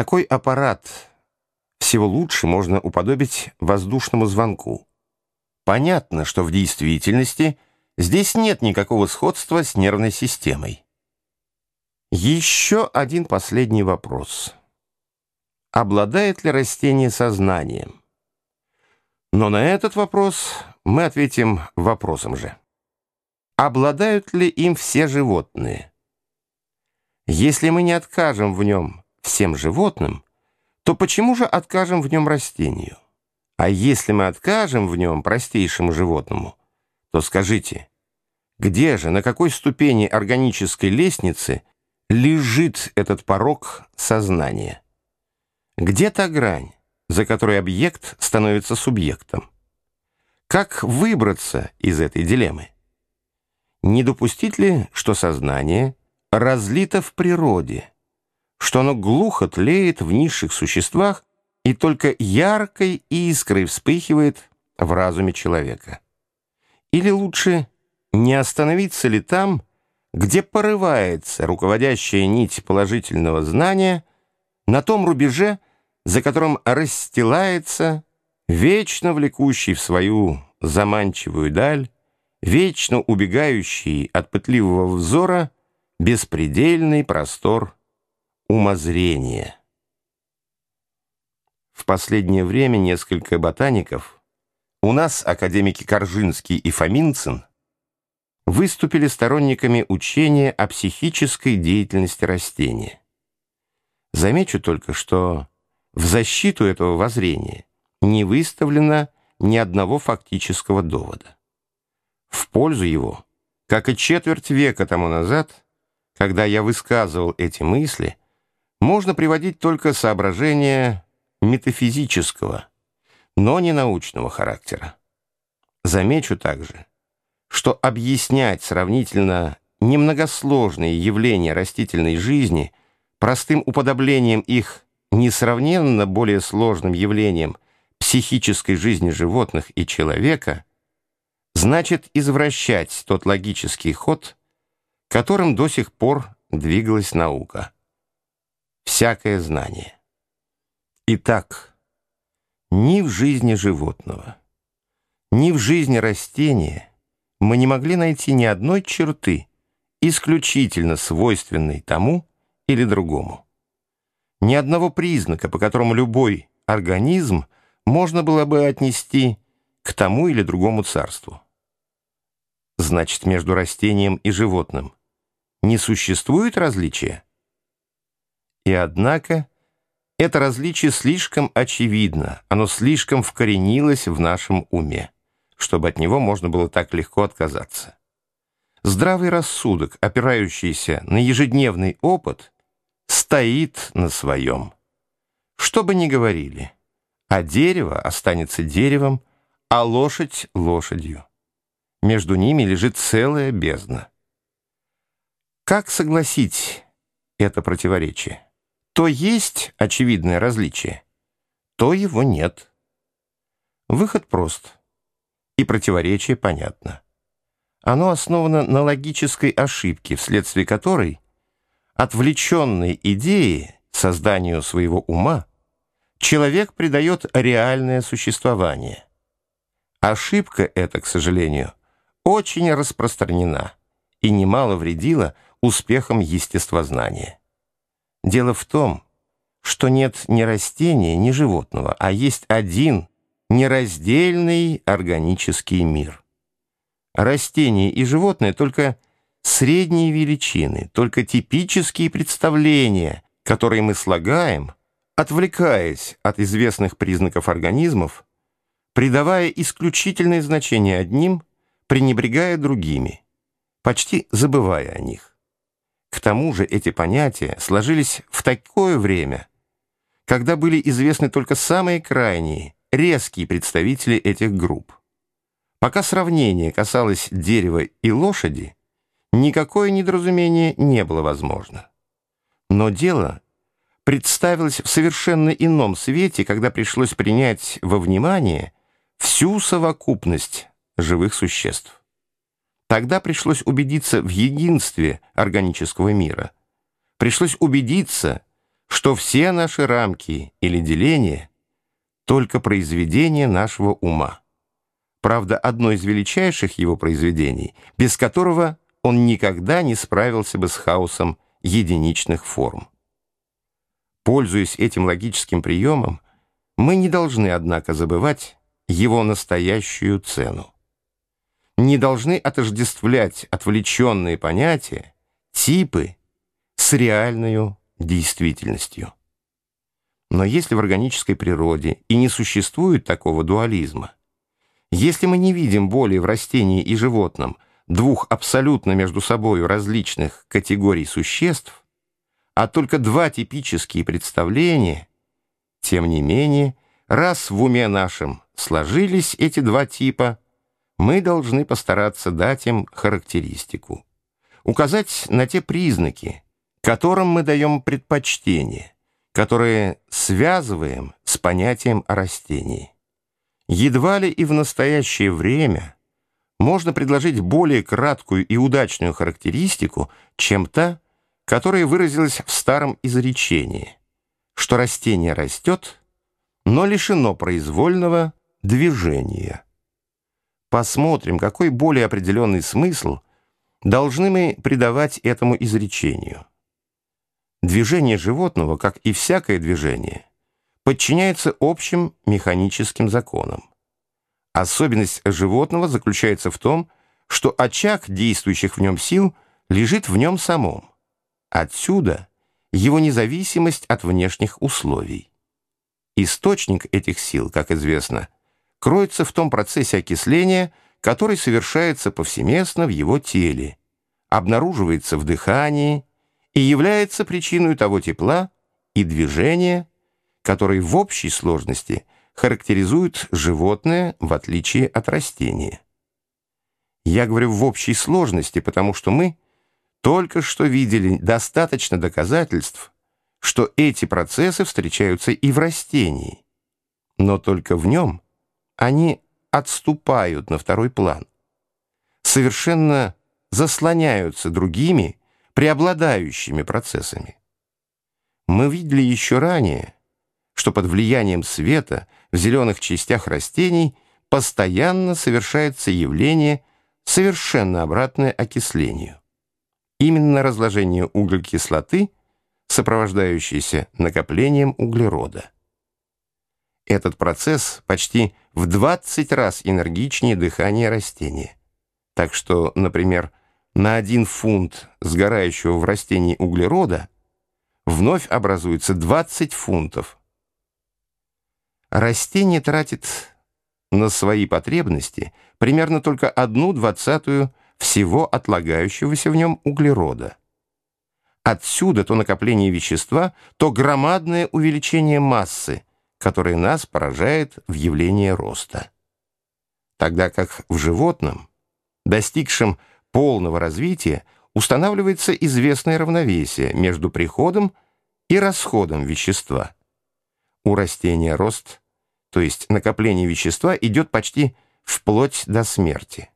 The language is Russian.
Такой аппарат всего лучше можно уподобить воздушному звонку. Понятно, что в действительности здесь нет никакого сходства с нервной системой. Еще один последний вопрос. Обладает ли растение сознанием? Но на этот вопрос мы ответим вопросом же. Обладают ли им все животные? Если мы не откажем в нем всем животным, то почему же откажем в нем растению? А если мы откажем в нем простейшему животному, то скажите, где же, на какой ступени органической лестницы лежит этот порог сознания? Где та грань, за которой объект становится субъектом? Как выбраться из этой дилеммы? Не допустить ли, что сознание разлито в природе, что оно глухо тлеет в низших существах и только яркой искрой вспыхивает в разуме человека? Или лучше не остановиться ли там, где порывается руководящая нить положительного знания, на том рубеже, за которым расстилается, вечно влекущий в свою заманчивую даль, вечно убегающий от пытливого взора, беспредельный простор умозрения. В последнее время несколько ботаников, у нас академики Коржинский и Фоминцин, выступили сторонниками учения о психической деятельности растения. Замечу только, что в защиту этого воззрения не выставлено ни одного фактического довода. В пользу его, как и четверть века тому назад, когда я высказывал эти мысли, можно приводить только соображения метафизического, но не научного характера. Замечу также, что объяснять сравнительно немногосложные явления растительной жизни простым уподоблением их несравненно более сложным явлением психической жизни животных и человека, значит извращать тот логический ход, которым до сих пор двигалась наука. Всякое знание. Итак, ни в жизни животного, ни в жизни растения мы не могли найти ни одной черты, исключительно свойственной тому или другому ни одного признака, по которому любой организм можно было бы отнести к тому или другому царству. Значит, между растением и животным не существует различия? И однако это различие слишком очевидно, оно слишком вкоренилось в нашем уме, чтобы от него можно было так легко отказаться. Здравый рассудок, опирающийся на ежедневный опыт – стоит на своем. Что бы ни говорили, а дерево останется деревом, а лошадь — лошадью. Между ними лежит целая бездна. Как согласить это противоречие? То есть очевидное различие, то его нет. Выход прост, и противоречие понятно. Оно основано на логической ошибке, вследствие которой — отвлеченной идеи, созданию своего ума, человек придает реальное существование. Ошибка эта, к сожалению, очень распространена и немало вредила успехам естествознания. Дело в том, что нет ни растения, ни животного, а есть один нераздельный органический мир. Растения и животные только – средние величины, только типические представления, которые мы слагаем, отвлекаясь от известных признаков организмов, придавая исключительное значение одним, пренебрегая другими, почти забывая о них. К тому же эти понятия сложились в такое время, когда были известны только самые крайние, резкие представители этих групп. Пока сравнение касалось дерева и лошади, никакое недоразумение не было возможно. Но дело представилось в совершенно ином свете, когда пришлось принять во внимание всю совокупность живых существ. Тогда пришлось убедиться в единстве органического мира. Пришлось убедиться, что все наши рамки или деления — только произведение нашего ума. Правда, одно из величайших его произведений, без которого он никогда не справился бы с хаосом единичных форм. Пользуясь этим логическим приемом, мы не должны, однако, забывать его настоящую цену. Не должны отождествлять отвлеченные понятия, типы с реальной действительностью. Но если в органической природе и не существует такого дуализма, если мы не видим более в растении и животном двух абсолютно между собой различных категорий существ, а только два типические представления, тем не менее, раз в уме нашем сложились эти два типа, мы должны постараться дать им характеристику, указать на те признаки, которым мы даем предпочтение, которые связываем с понятием о растении. Едва ли и в настоящее время можно предложить более краткую и удачную характеристику, чем та, которая выразилась в старом изречении, что растение растет, но лишено произвольного движения. Посмотрим, какой более определенный смысл должны мы придавать этому изречению. Движение животного, как и всякое движение, подчиняется общим механическим законам. Особенность животного заключается в том, что очаг действующих в нем сил лежит в нем самом. Отсюда его независимость от внешних условий. Источник этих сил, как известно, кроется в том процессе окисления, который совершается повсеместно в его теле, обнаруживается в дыхании и является причиной того тепла и движения, которые в общей сложности характеризуют животное в отличие от растения. Я говорю в общей сложности, потому что мы только что видели достаточно доказательств, что эти процессы встречаются и в растении, но только в нем они отступают на второй план, совершенно заслоняются другими, преобладающими процессами. Мы видели еще ранее, что под влиянием света в зеленых частях растений постоянно совершается явление, совершенно обратное окислению. Именно разложение углекислоты, сопровождающееся накоплением углерода. Этот процесс почти в 20 раз энергичнее дыхания растения. Так что, например, на один фунт сгорающего в растении углерода вновь образуется 20 фунтов. Растение тратит на свои потребности примерно только одну двадцатую всего отлагающегося в нем углерода. Отсюда то накопление вещества, то громадное увеличение массы, которое нас поражает в явлении роста. Тогда как в животном, достигшем полного развития устанавливается известное равновесие между приходом и расходом вещества. У растения рост, то есть накопление вещества, идет почти вплоть до смерти.